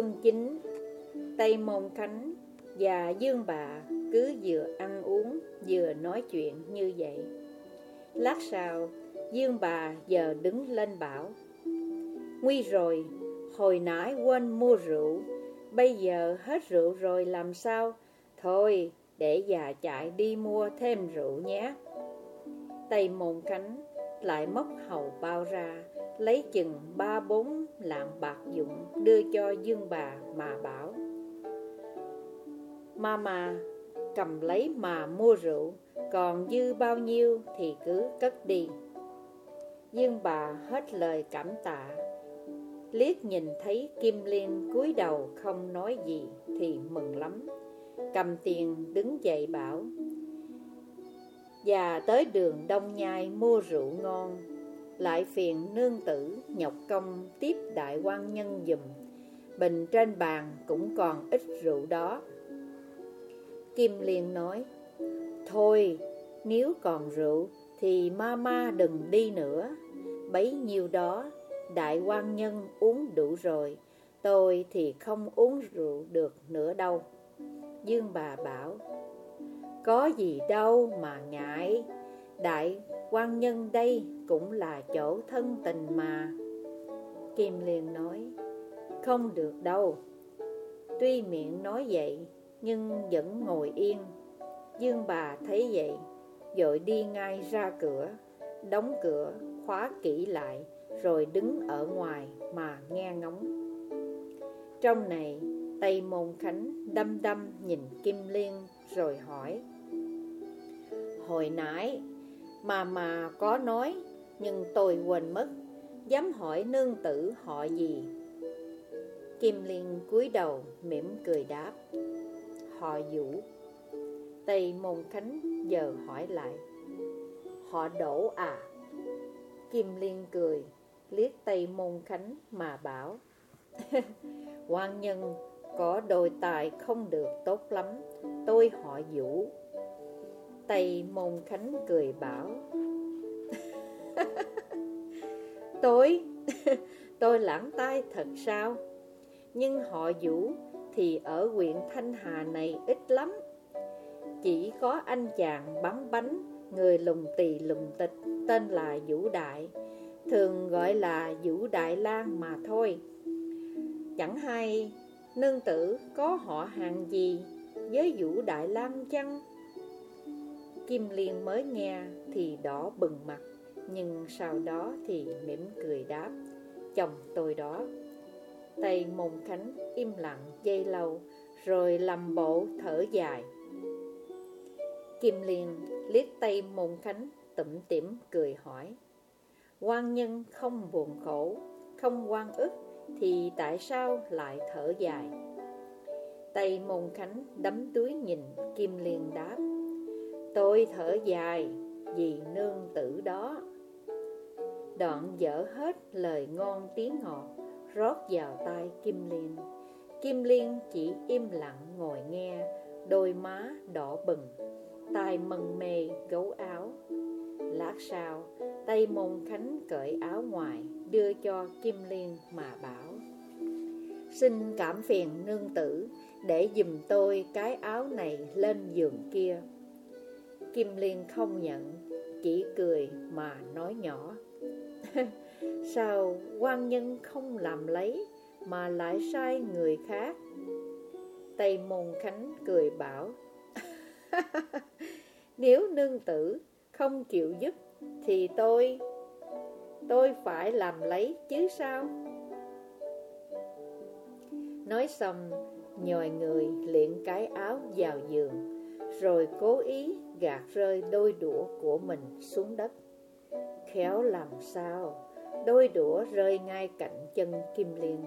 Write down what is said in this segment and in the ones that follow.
Chương 9 Tây Môn Khánh và Dương Bà cứ vừa ăn uống vừa nói chuyện như vậy. Lát sau, Dương Bà giờ đứng lên bảo Nguy rồi, hồi nãy quên mua rượu, bây giờ hết rượu rồi làm sao? Thôi, để già chạy đi mua thêm rượu nhé. Tây Môn Khánh lại móc hầu bao ra, lấy chừng ba bốn lạng bạc dụng đưa cho Dương bà mà bảo. Mama cầm lấy mà mua rượu, còn dư bao nhiêu thì cứ cất đi. Dương bà hết lời cảm tạ, liếc nhìn thấy Kim Liên cúi đầu không nói gì thì mừng lắm. Cầm tiền đứng dậy bảo, và tới đường Đông Nhai mua rượu ngon lại phiền nương tử nhọc công tiếp đại quan nhân dùm. Bình trên bàn cũng còn ít rượu đó. Kim Liên nói, Thôi, nếu còn rượu thì ma ma đừng đi nữa. Bấy nhiêu đó, đại quan nhân uống đủ rồi, Tôi thì không uống rượu được nữa đâu. Dương bà bảo, có gì đâu mà ngại. Đại quan nhân đây cũng là chỗ thân tình mà. Kim liền nói, Không được đâu. Tuy miệng nói vậy, Nhưng vẫn ngồi yên. Dương bà thấy vậy Dội đi ngay ra cửa, Đóng cửa, khóa kỹ lại, Rồi đứng ở ngoài mà nghe ngóng. Trong này, Tây Môn Khánh đâm đâm nhìn Kim Liên rồi hỏi, Hồi nãy mà mà có nói nhưng tôi quên mất, Dám hỏi nương tử họ gì. Kim Liên cúi đầu mỉm cười đáp, Họ Vũ. Tây Môn Khánh giờ hỏi lại, Họ đổ à? Kim Liên cười, Liếc Tây Môn Khánh mà bảo quan nhân, có đôi tài không được tốt lắm, Tôi họ Vũ. Tây Môn Khánh cười bảo Tôi, tôi lãng tai thật sao? Nhưng họ Vũ thì ở huyện Thanh Hà này ít lắm. Chỉ có anh chàng bắn bánh Người lùng tỳ lùng tịch tên là Vũ Đại. Thường gọi là Vũ Đại Lang mà thôi. Chẳng hay nương tử có họ hàng gì với Vũ Đại Lang chăng? Kim Liên mới nghe thì đỏ bừng mặt. Nhưng sau đó thì mỉm cười đáp, Chồng tôi đó. Tây Môn Khánh im lặng dây lâu, Rồi làm bộ thở dài. Kim Liên liếc tay Môn Khánh, tủm tỉm cười hỏi, quan nhân không buồn khổ, Không quan ức Thì tại sao lại thở dài? Tây Môn Khánh đấm túi nhìn Kim Liên đáp, Tôi thở dài vì nương tử đó. Đoạn dở hết lời ngon tiếng ngọt, Rót vào tay Kim Liên. Kim Liên chỉ im lặng ngồi nghe, Đôi má đỏ bừng tay mần mê gấu áo. Lát sau, Tây Môn Khánh cởi áo ngoài, Đưa cho Kim Liên mà bảo, Xin cảm phiền nương tử Để dùm tôi cái áo này lên giường kia. Kim Liên không nhận, Chỉ cười mà nói nhỏ Sao quan nhân không làm lấy Mà lại sai người khác Tây Môn Khánh cười bảo, Nếu nương tử không chịu giúp Thì tôi Tôi phải làm lấy chứ sao Nói xong, Nhòi người liện cái áo vào giường, rồi cố ý gạt rơi đôi đũa của mình xuống đất. Khéo làm sao, đôi đũa rơi ngay cạnh chân Kim Liên.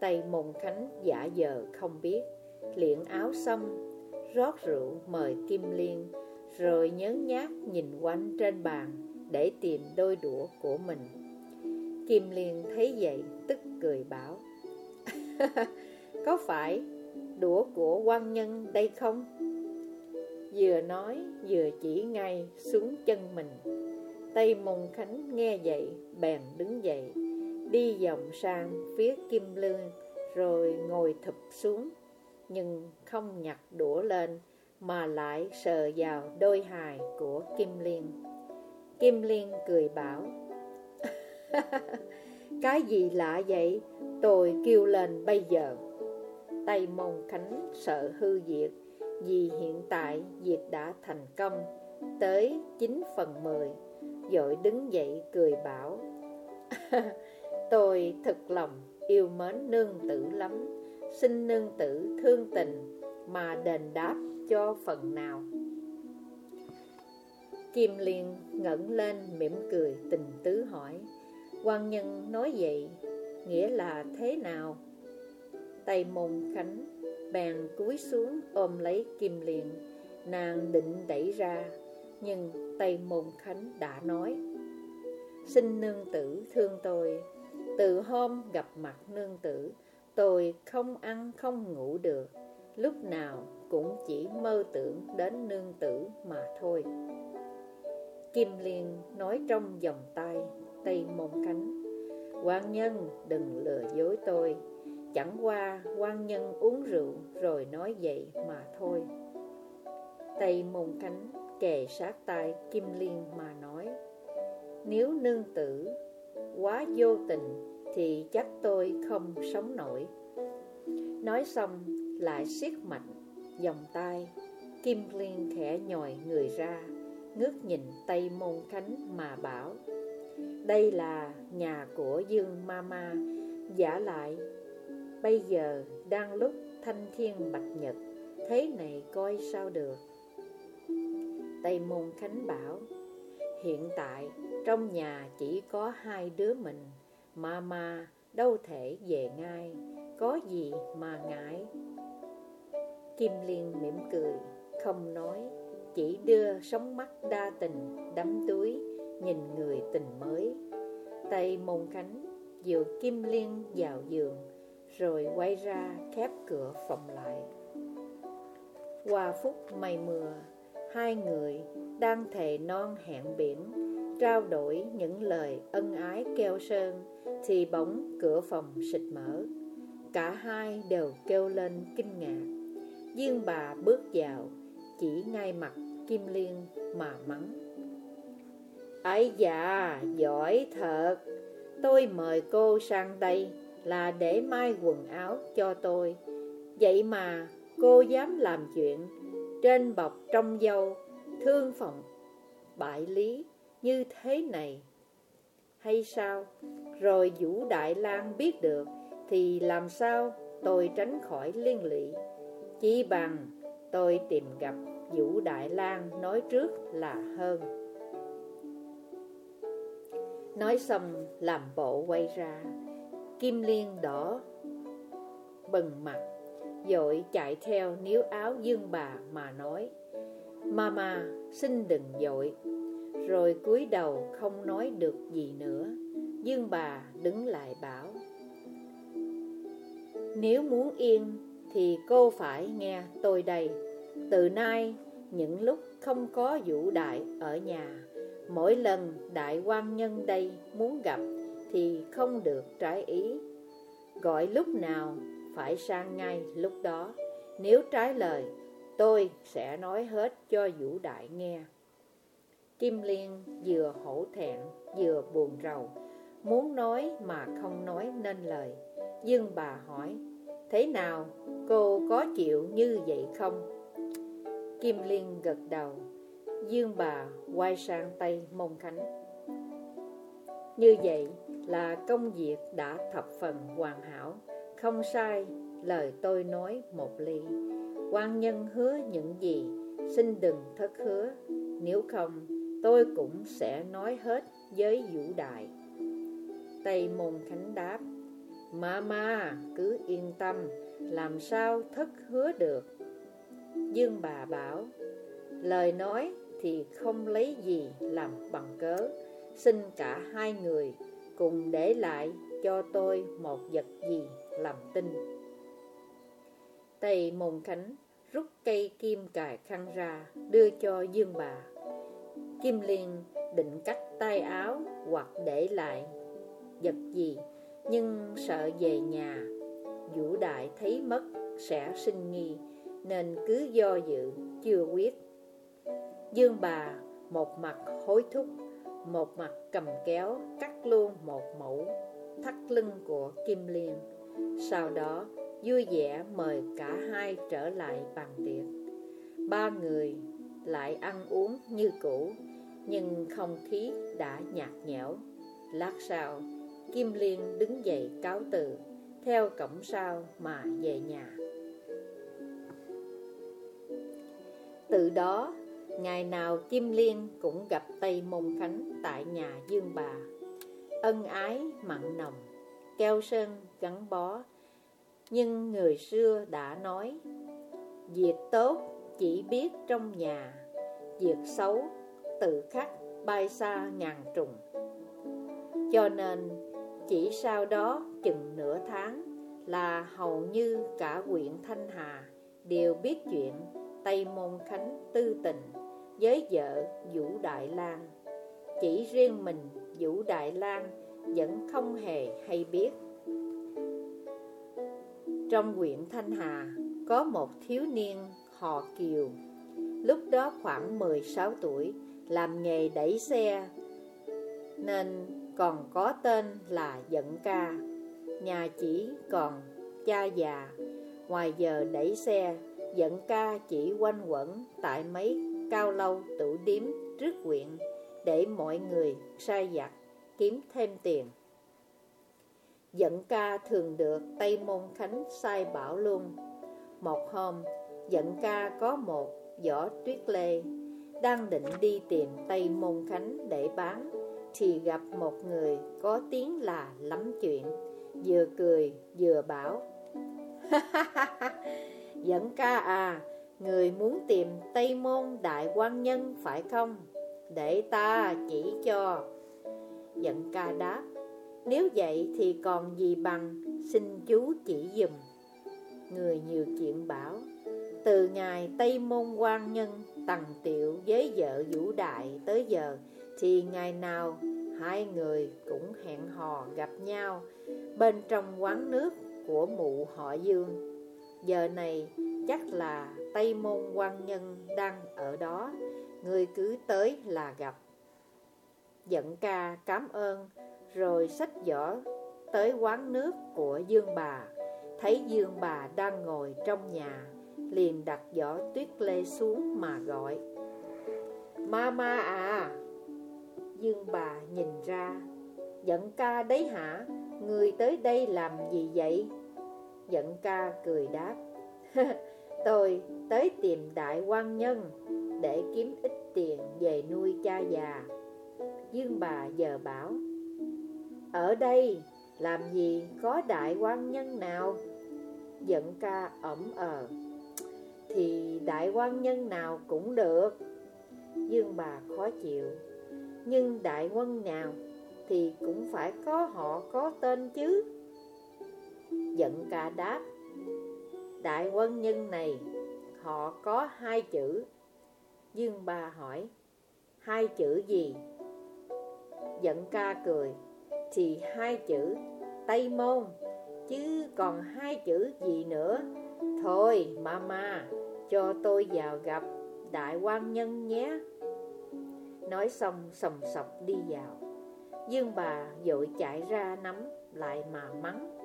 Tay Mộng Khánh giả giờ không biết, liện áo xong, rót rượu mời Kim Liên, rồi nhớ nhát nhìn quanh trên bàn để tìm đôi đũa của mình. Kim Liên thấy vậy tức cười bảo Có phải đũa của quan nhân đây không? Vừa nói vừa chỉ ngay xuống chân mình Tây mông Khánh nghe vậy Bèn đứng dậy Đi vòng sang phía Kim Lương rồi ngồi thụp xuống, nhưng không nhặt đũa lên, mà lại sờ vào đôi hài của Kim Liên. Kim Liên cười bảo, Cái gì lạ vậy? Tôi kêu lên bây giờ. Tây mông Khánh sợ hư diệt, vì hiện tại diệt đã thành công, tới 9 phần 10. Dội đứng dậy cười bảo, Tôi thật lòng yêu mến nương tử lắm, xin nương tử thương tình mà đền đáp cho phần nào. Kim Liên ngẩng lên mỉm cười tình tứ hỏi, quan nhân nói vậy, nghĩa là thế nào? Tây môn khánh bèn cúi xuống ôm lấy Kim Liên, nàng định đẩy ra, nhưng Tây môn khánh đã nói, Xin nương tử thương tôi, từ hôm gặp mặt nương tử, tôi không ăn không ngủ được, lúc nào cũng chỉ mơ tưởng đến nương tử mà thôi. Kim Liên nói trong vòng tay Tây Môn Khánh quan nhân đừng lừa dối tôi. Chẳng qua quan nhân uống rượu rồi nói vậy mà thôi. Tây Môn Khánh kề sát tai Kim Liên mà nói, Nếu nương tử quá vô tình Thì chắc tôi không sống nổi. Nói xong, lại siết mạnh Dòng tay, Kim Liên khẽ nhòi người ra, Ngước nhìn Tây Môn Khánh mà bảo, Đây là nhà của Dương Mama Giả lại, Bây giờ đang lúc thanh thiên bạch nhật, Thế này coi sao được. Tây Môn Khánh bảo. Hiện tại, trong nhà chỉ có hai đứa mình. Mama đâu thể về ngay, Có gì mà ngại? Kim Liên mỉm cười, Không nói, Chỉ đưa sóng mắt đa tình, Đắm túi Nhìn người tình mới. Tây Môn Khánh Dựa Kim Liên vào giường, Rồi quay ra khép cửa phòng lại. Qua phút mây mưa Hai người đang thề non hẹn biển Trao đổi những lời ân ái keo sơn Thì bỗng cửa phòng xịt mở. Cả hai đều kêu lên kinh ngạc. Dương bà bước vào Chỉ ngay mặt Kim Liên mà mắng. "ấy dạ, giỏi thật! Tôi mời cô sang đây là để mai quần áo cho tôi. Vậy mà cô dám làm chuyện trên bọc trong dâu, Thương phòng bại lý như thế này. Hay sao? Rồi Vũ Đại lang biết được Thì làm sao tôi tránh khỏi liên lụy? Chỉ bằng tôi tìm gặp Vũ Đại lang nói trước là hơn. Nói xong, làm bộ quay ra, Kim Liên đỏ bừng mặt. Dội chạy theo níu áo dương bà mà nói, Mama, xin đừng dội. Rồi cúi đầu không nói được gì nữa. Dương bà đứng lại bảo, Nếu muốn yên thì cô phải nghe tôi đây. Từ nay, những lúc không có vũ đại ở nhà, Mỗi lần đại quan nhân đây muốn gặp thì không được trái ý. Gọi lúc nào phải sang ngay lúc đó. Nếu trái lời, tôi sẽ nói hết cho Vũ Đại nghe. Kim Liên vừa hổ thẹn, vừa buồn rầu. Muốn nói mà không nói nên lời. Dương bà hỏi, Thế nào, cô có chịu như vậy không? Kim Liên gật đầu. Dương bà quay sang tay Mông Khánh. Như vậy là công việc đã thập phần hoàn hảo. Không sai, lời tôi nói một ly. Quan nhân hứa những gì, Xin đừng thất hứa. Nếu không, tôi cũng sẽ nói hết với vũ đại Tây Môn Khánh đáp Mama cứ yên tâm, Làm sao thất hứa được? Dương bà bảo, Lời nói thì không lấy gì làm bằng cớ. Xin cả hai người cùng để lại cho tôi một vật gì làm tin Tây mông Khánh rút cây kim cài khăn ra, đưa cho Dương bà. Kim Liên định cắt tay áo hoặc để lại. Vật gì, Nhưng sợ về nhà. Vũ Đại thấy mất, sẽ sinh nghi, Nên cứ do dự, chưa quyết. Dương bà một mặt hối thúc, Một mặt cầm kéo cắt luôn một mẫu thắt lưng của Kim Liên. Sau đó, vui vẻ mời cả hai trở lại bàn tiệc. Ba người lại ăn uống như cũ, Nhưng không khí đã nhạt nhẽo. Lát sau, Kim Liên đứng dậy cáo từ, Theo cổng sau mà về nhà. Từ đó, Ngày nào Kim Liên cũng gặp Tây Môn Khánh tại nhà Dương Bà. Ân ái mặn nồng. Keo sơn gắn bó. Nhưng người xưa đã nói, Việc tốt chỉ biết trong nhà, Việc xấu tự khắc bay xa ngàn trùng. Cho nên, chỉ sau đó chừng nửa tháng Là hầu như cả huyện Thanh Hà Đều biết chuyện Tây Môn Khánh tư tình Với vợ Vũ Đại Lang Chỉ riêng mình Vũ Đại Lang vẫn không hề hay biết. Trong huyện Thanh Hà, Có một thiếu niên họ Kiều, Lúc đó khoảng 16 tuổi, Làm nghề đẩy xe, Nên còn có tên là Dận Ca. Nhà chỉ còn cha già. Ngoài giờ đẩy xe Dận ca chỉ quanh quẩn Tại mấy cao lâu tủ điếm trước quyện Để mọi người sai giặt Kiếm thêm tiền. Dận ca thường được Tây Môn Khánh sai bảo luôn. Một hôm Dận ca có một võ tuyết lê Đang định đi tìm Tây Môn Khánh để bán, Thì gặp một người có tiếng là lắm chuyện, Vừa cười vừa bảo Dẫn ca à Người muốn tìm Tây Môn Đại quan Nhân phải không? Để ta chỉ cho. Dẫn ca đáp. Nếu vậy thì còn gì bằng, Xin chú chỉ dùm Người nhiều chuyện bảo, từ ngày Tây Môn quan Nhân tầng tiệu với vợ Vũ Đại tới giờ, Thì ngày nào hai người cũng hẹn hò gặp nhau Bên trong quán nước của mụ họ Dương. Giờ này chắc là Tây Môn quan Nhân đang ở đó, Người cứ tới là gặp. Giận ca cảm ơn, Rồi xách giỏ tới quán nước của Dương bà. Thấy Dương bà đang ngồi trong nhà, liền đặt giỏ tuyết lê xuống mà gọi. Mama à! Dương bà nhìn ra. Giận ca đấy hả? Người tới đây làm gì vậy? Giận ca cười đáp. Tôi tới tìm đại quan nhân Để kiếm ít tiền về nuôi cha già. Dương bà giờ bảo, Ở đây làm gì có đại quan nhân nào? Giận ca ẩm ờ thì đại quan nhân nào cũng được. Dương bà khó chịu, Nhưng đại quân nào Thì cũng phải có họ có tên chứ. Giận ca đáp, Đại quân nhân này, Họ có hai chữ. Dương bà hỏi, Hai chữ gì? Giận ca cười, Thì hai chữ Tây Môn, Chứ còn hai chữ gì nữa? Thôi, mama, cho tôi vào gặp đại quan nhân nhé. Nói xong, sòng sọc đi vào. Dương bà dội chạy ra nắm lại mà mắng.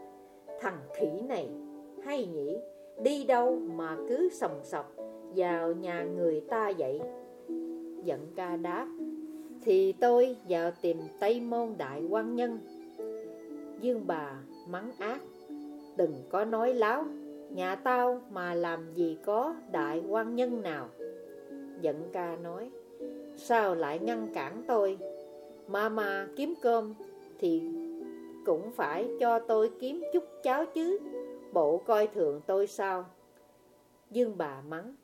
Thằng khỉ này, hay nhỉ? Đi đâu mà cứ sòng sọc vào nhà người ta vậy? Giận ca đáp. Thì tôi vào tìm Tây Môn Đại quan Nhân. Dương bà mắng ác, Đừng có nói láo. Nhà tao mà làm gì có đại quan nhân nào? Giận ca nói, Sao lại ngăn cản tôi? Mà mà kiếm cơm Thì cũng phải cho tôi kiếm chút cháo chứ. Bộ coi thường tôi sao? Dương bà mắng,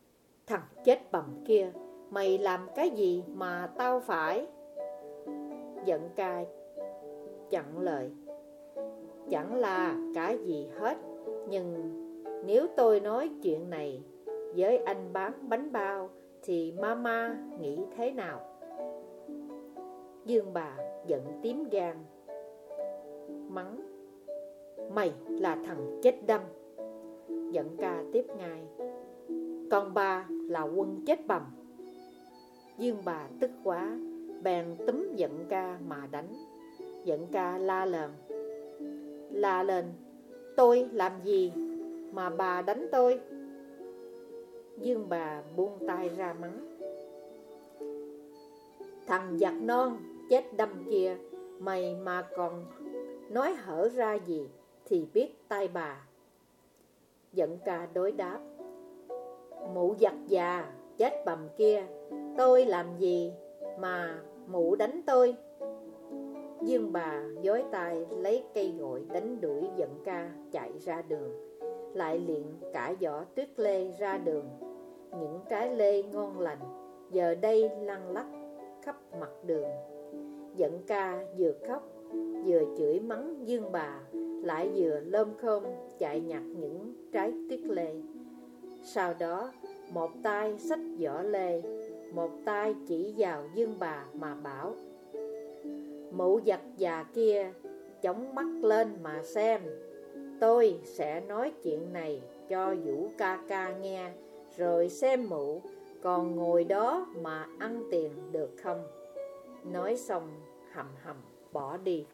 Thằng chết bầm kia. Mày làm cái gì mà tao phải? Giận ca Chặn lời. Chẳng là cái gì hết. Nhưng nếu tôi nói chuyện này với anh bán bánh bao thì mama nghĩ thế nào? Dương bà giận tím gan. Mắng. Mày là thằng chết đâm. Giận ca tiếp ngay. Còn ba là quân chết bầm. Dương bà tức quá, Bèn túm giận ca mà đánh. Giận ca la lên La lên, Tôi làm gì mà bà đánh tôi? Dương bà buông tay ra mắng, Thằng giặc non chết đâm kia, Mày mà còn nói hở ra gì Thì biết tay bà. Giận ca đối đáp, Mụ giặc già chết bầm kia Tôi làm gì mà mụ đánh tôi? Dương bà dối tay lấy cây gội đánh đuổi giận ca chạy ra đường. Lại liền cả giỏ tuyết lê ra đường. Những trái lê ngon lành Giờ đây lăn lắc khắp mặt đường. Giận ca vừa khóc, Vừa chửi mắng dương bà, Lại vừa lơm khôm chạy nhặt những trái tuyết lê. Sau đó, một tay xách giỏ lê một tay chỉ vào dương bà mà bảo Mụ giặc già kia chống mắt lên mà xem. Tôi sẽ nói chuyện này cho Vũ ca ca nghe, Rồi xem mụ còn ngồi đó mà ăn tiền được không. Nói xong, hầm hầm bỏ đi.